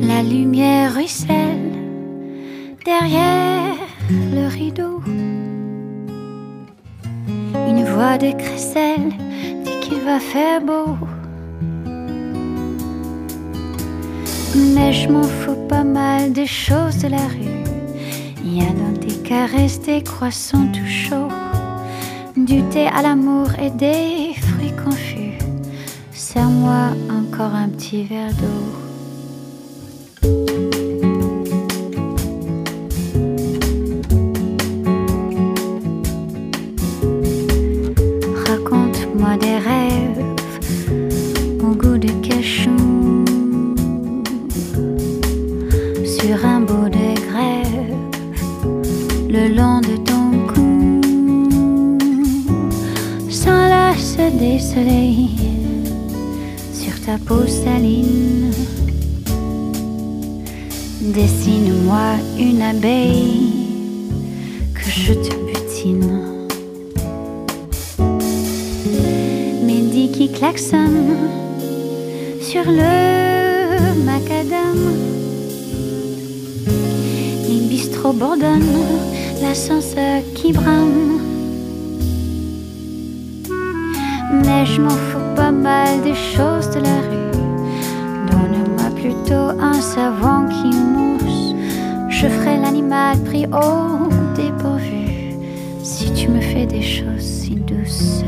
La lumière ruisselle derrière le rideau. Une voix de crécelle dit qu'il va faire beau. Mais je m'en fous pas mal des choses de la rue. Il y a dans tes caresses des croissants tout chauds, du thé à l'amour et des. Encore un petit verre d'eau. sur ta saline. Dessine-moi une abeille que je te butine. Mehdi qui klaxonne sur le macadam. Les bistrots bourdonnent, l'ascenseur qui brame. mais je m'en fous pas mal des choses de la pris au dépourvu si tu me fais des choses si douces.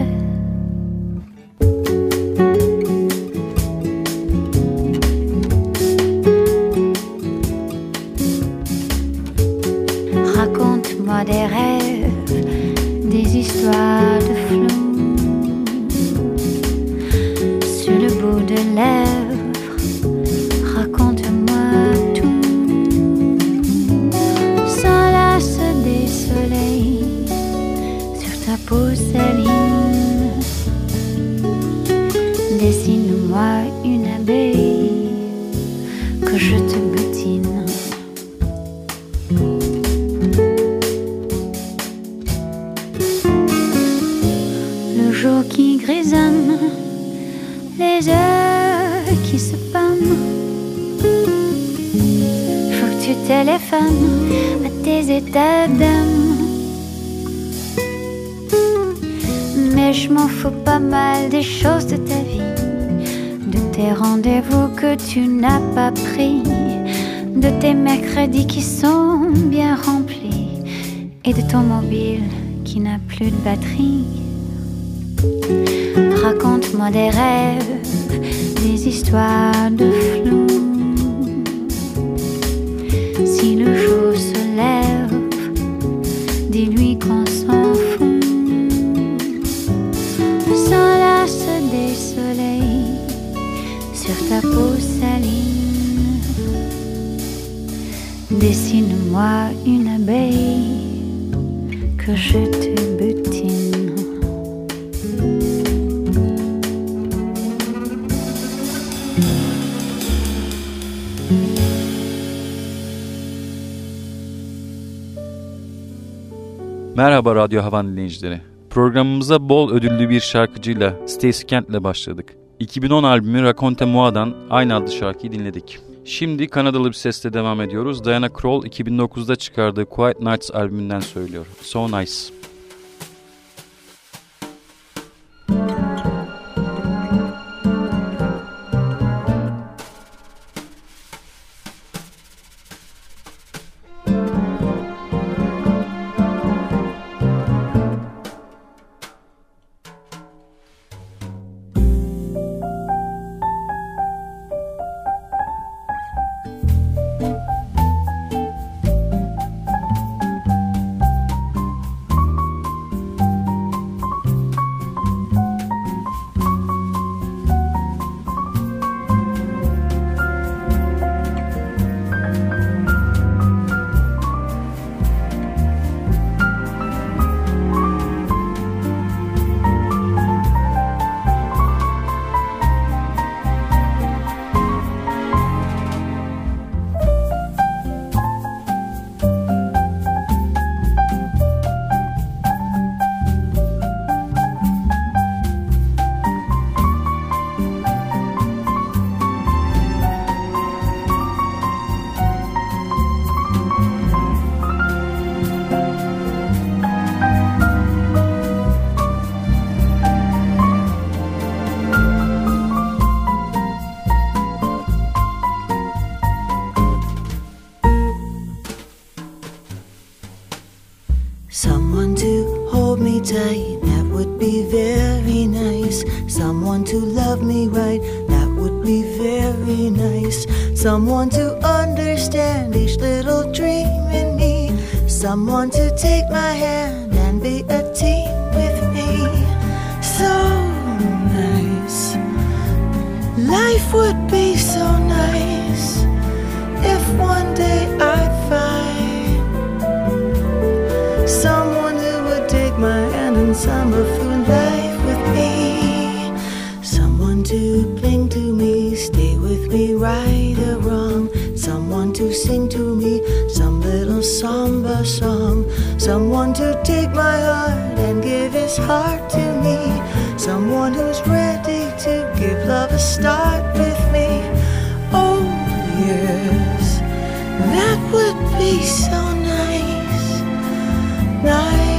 Qui grisonne les heures qui se pannent. Faut que tu téléphones à tes états d'âme. Mais je m'en fous pas mal des choses de ta vie, de tes rendez-vous que tu n'as pas pris, de tes mercredis qui sont bien remplis et de ton mobile qui n'a plus de batterie. Raconte-moi des rêves, des histoires de flou. Si le jour se lève, dis-lui qu'on s'en fout. S'enlace des soleils sur ta peau saline. Dessine-moi une abeille que je te Merhaba Radyo Havan dinleyicileri. Programımıza bol ödüllü bir şarkıcıyla Stacey Kent'le başladık. 2010 albümü Raconte Moa'dan aynı adlı şarkıyı dinledik. Şimdi Kanadalı bir sesle devam ediyoruz. Diana Krall 2009'da çıkardığı Quiet Nights albümünden söylüyor. So Nice. Sing to me some little samba song. Someone to take my heart and give his heart to me. Someone who's ready to give love a start with me. Oh, yes, that would be so nice. Nice.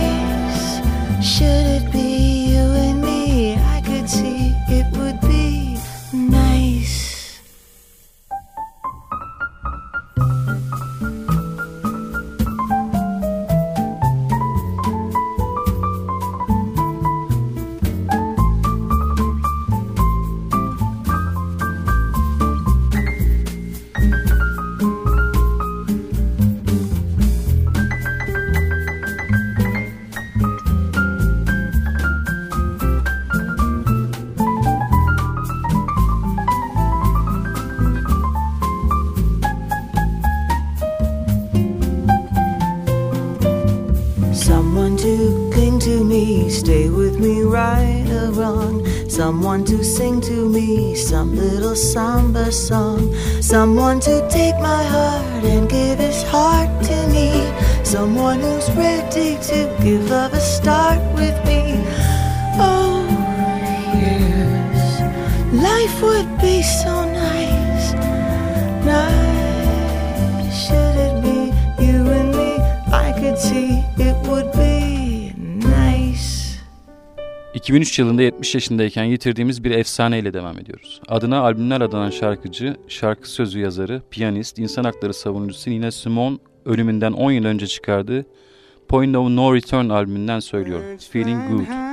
Someone to sing to me some little samba song. Someone to take my heart and give his heart to me. Someone who's ready to give love a start with me. Oh, yes, life would be so 2003 yılında 70 yaşındayken yitirdiğimiz bir efsaneyle devam ediyoruz. Adına albümler adanan şarkıcı, şarkı sözü yazarı, piyanist, insan hakları savunucusu Nina Simone ölümünden 10 yıl önce çıkardığı Point of No Return albümünden söylüyor. Feeling Good.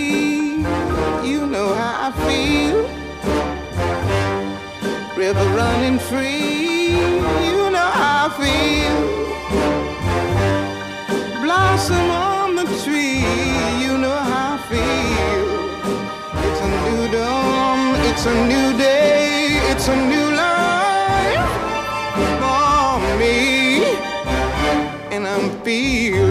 River running free, you know how I feel. Blossom on the tree. You know how I feel. It's a new dawn, it's a new day, it's a new life for me, and I'm feeling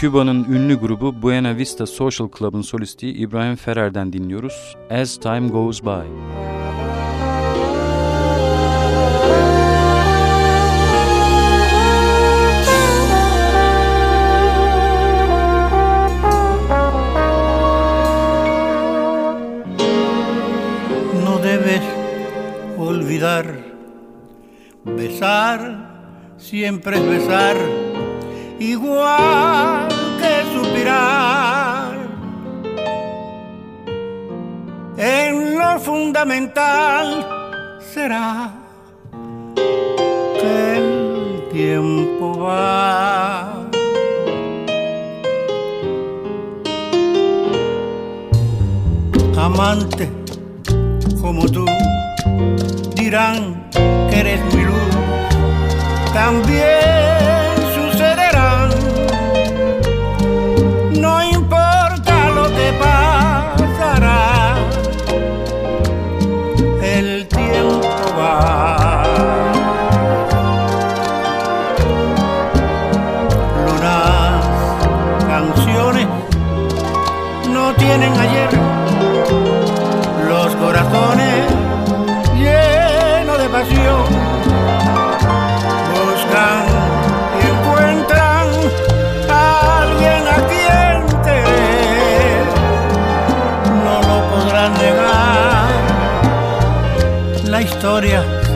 Küba'nın ünlü grubu Buena Vista Social Club'ın solisti İbrahim Ferrer'den dinliyoruz. As Time Goes By. No debes olvidar, besar siempre es besar igual que suspirar. En lo fundamental será que el tiempo va. Amante como tú dirán que eres mi luz, también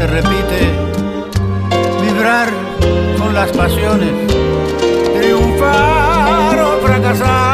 repite, vibrar con las pasiones, triunfar o fracasar.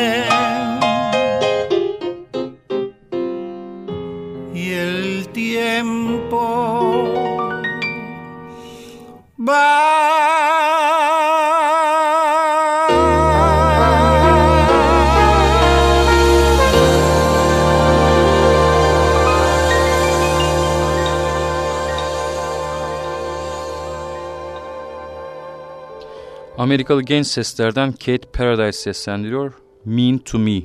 Amerikalı genç seslerden Kate Paradise seslendiriyor. Mean to Me.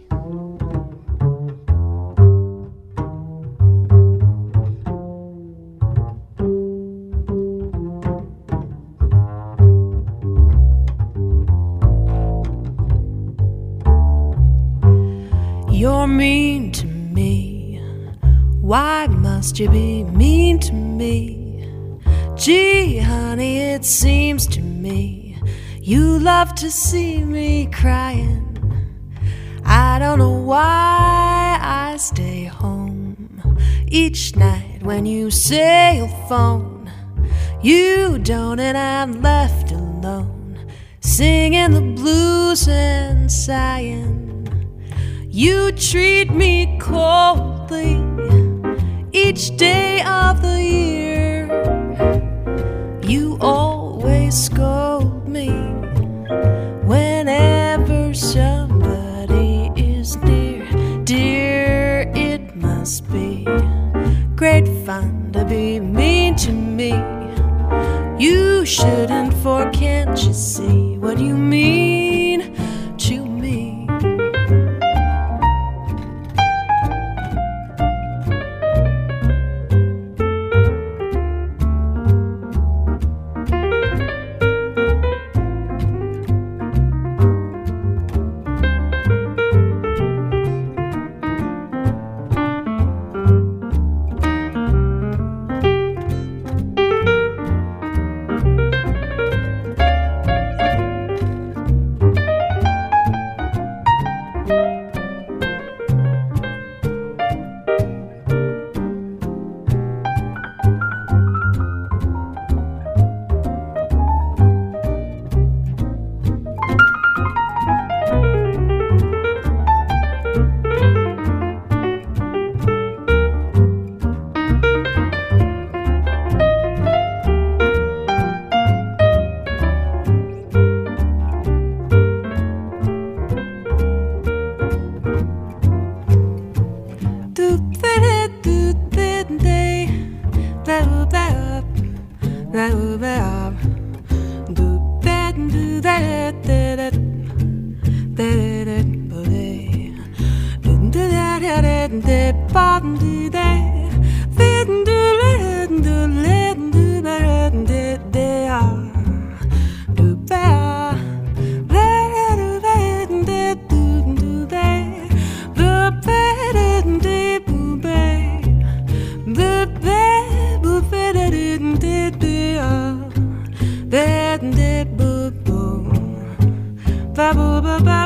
You're mean to me. Why must you be mean to me? Gee, honey, it seems to me you love to see me crying. I don't know why I stay home each night when you say you'll phone. You don't, and I'm left alone, singing the blues and sighing. You treat me coldly each day of the year. You always scold me whenever somebody is near. Dear, it must be great fun to be mean to me. You shouldn't, for can't you see what you mean ba ba ba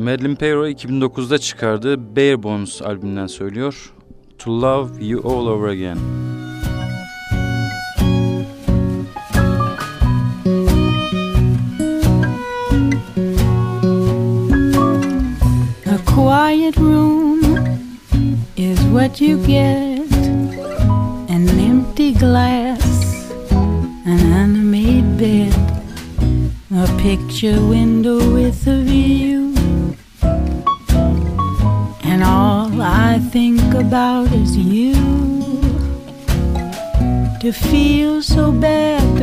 Madeline Perro 2009'da çıkardığı Bare Bones albümünden söylüyor. To Love You All Over Again. A quiet room is what you get glass, an unmade bed, a picture window with a view. Think about is you. To feel so bad,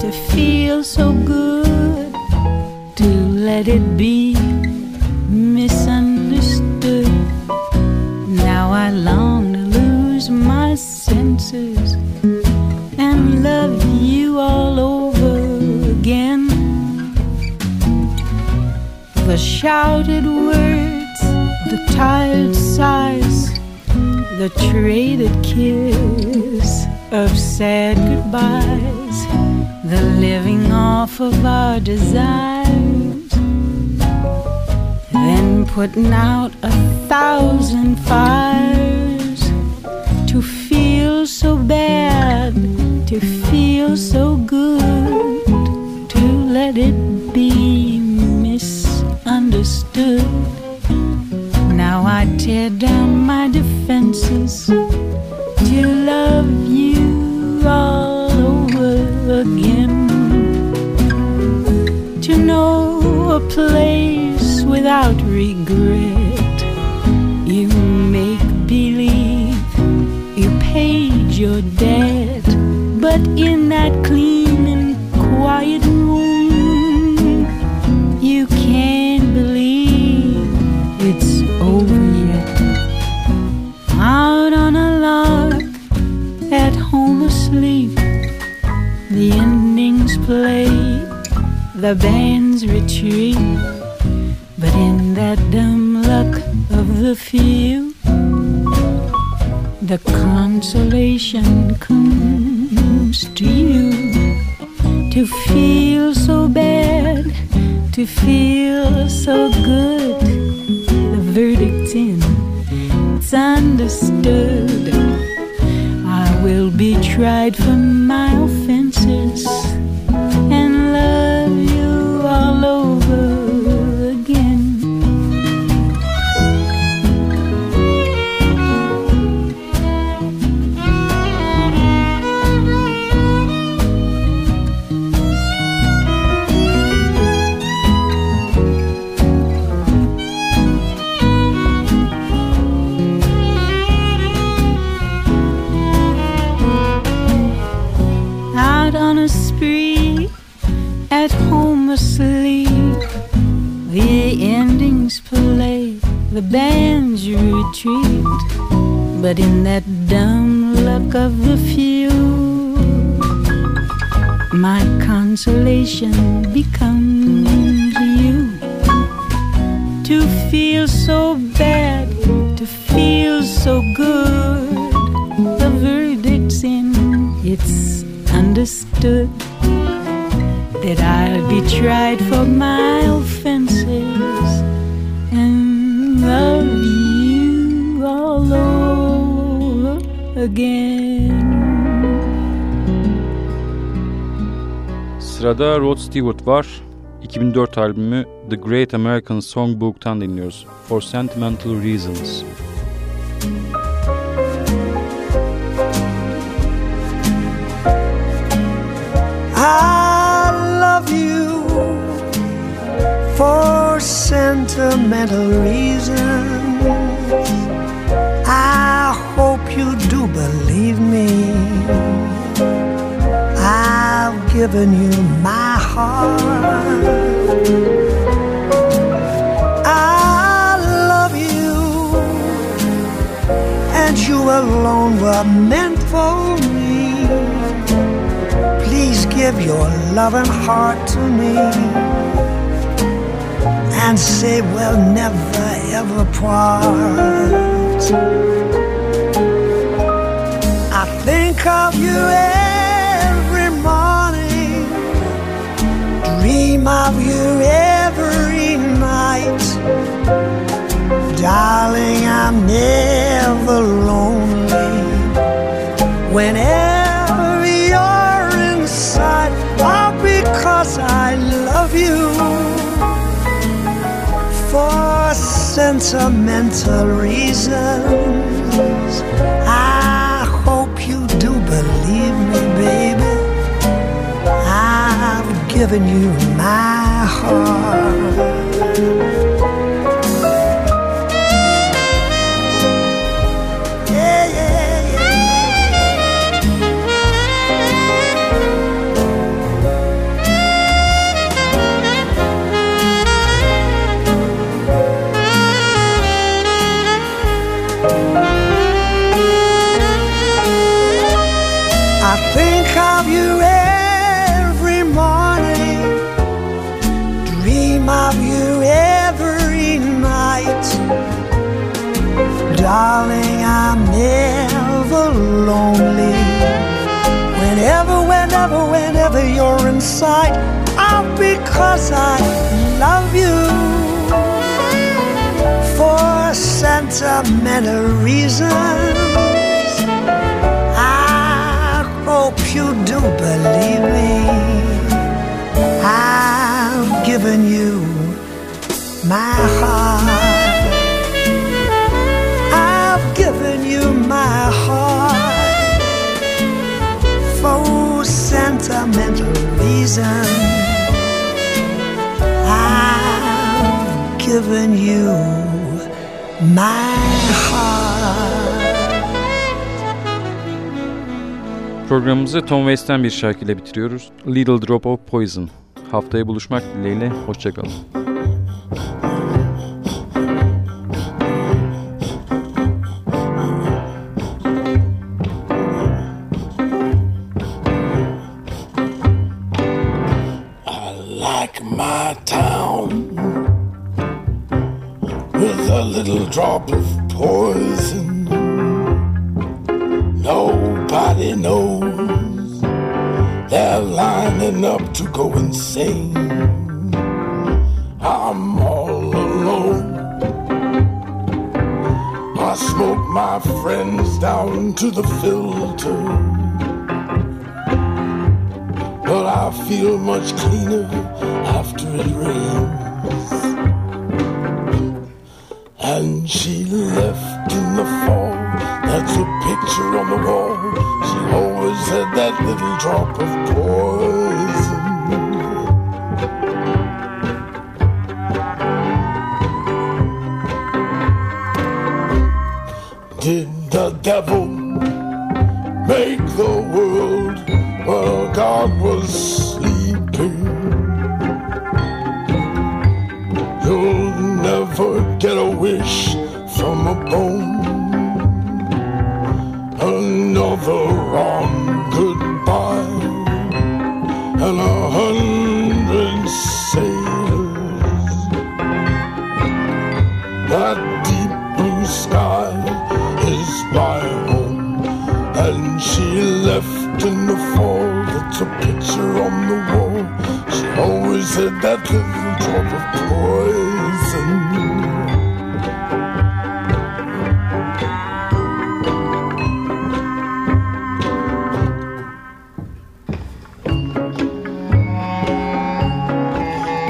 to feel so good, to let it be misunderstood. Now I long to lose my senses and love you all over again. The shouted words, the tired sighs, the traded kiss of sad goodbyes, the living off of our desires, then putting out a thousand fires to feel so bad to regret. You make believe you paid your debt but in that clean and quiet room, you can't believe it's over yet. Out on a log, at home asleep, the endings play, the bands retreat. But in that dumb luck of the few, the consolation comes to you to feel so bad, to feel so good. The verdict's in, it's understood. I will be tried for my offenses at home asleep. The endings play, the bands retreat. But in that dumb luck of the few, my consolation becomes you. To feel so bad, to feel so good, the verdict's in, it's understood that I'll be tried for my offenses and love you all over again. Sırada Rod Stewart var. 2004 albümü The Great American Songbook'tan dinliyoruz. For Sentimental Reasons. Sentimental reasons. I hope you do believe me. I've given you my heart. I love you, and you alone were meant for me. Please give your loving heart to me and say we'll never ever part. I think of you every morning, dream of you every night. Darling, I'm never lonely whenever sentimental reasons. I hope you do believe me, baby. I've given you my heart. Of you every morning, dream of you every night. Darling, I'm never lonely. Whenever, whenever, whenever you're in sight, all because I love you for sentimental reasons. You believe me. I've given you my heart. I've given you my heart for sentimental reasons. I've given you my heart. Programımızı Tom Waits'ten bir şarkıyla bitiriyoruz. Little Drop of Poison. Haftaya buluşmak dileğiyle. Hoşçakalın. My town with a little drop of poison. Nobody knows they're lining up to go insane. I'm all alone. I smoke my friends down to the filter. But I feel much cleaner after it rains. And she left in the fall. That's a picture on the wall little drop of poison. Did the devil make the world while God was sleeping? You'll never get a wish from a bone. Another wrong She left in the fall, that's a picture on the wall. She always had that little drop of poison.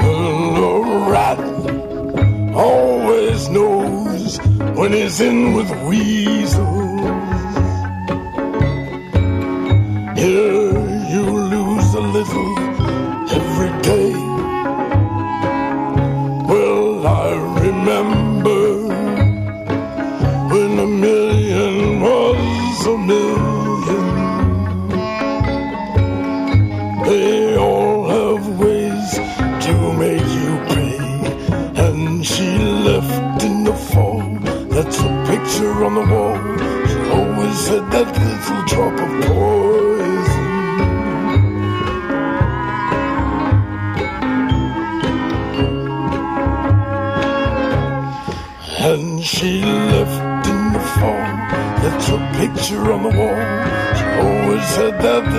Little rat always knows when he's in with weasel.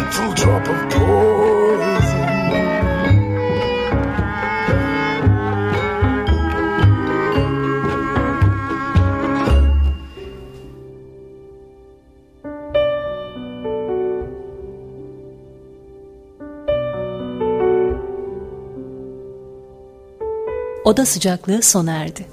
little drop of poison. Oda sıcaklığı sona erdi.